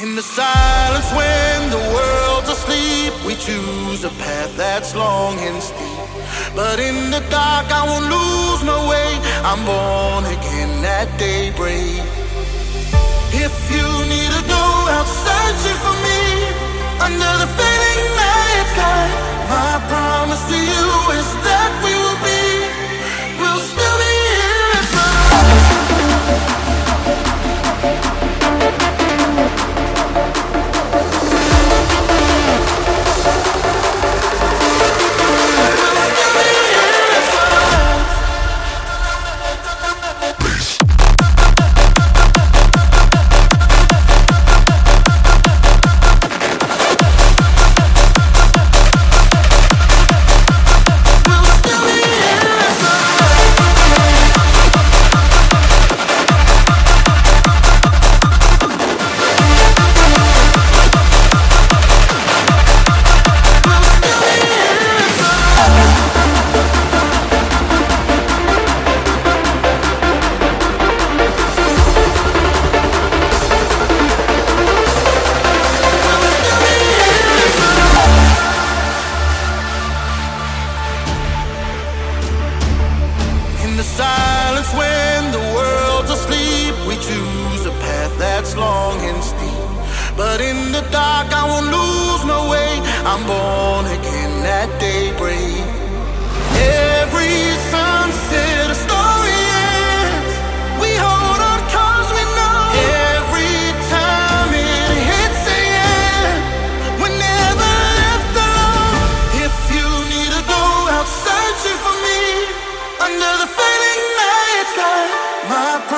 In the silence when the world's asleep, we choose a path that's long and steep. But in the dark, I won't lose my way. I'm born again at daybreak. If you But in the dark, I won't lose my way. I'm born again at daybreak. Every sunset, a story ends. We hold on cause we know. Every time it hits the end, we're never left alone. If you need to go out searching for me under the fading night sky, my.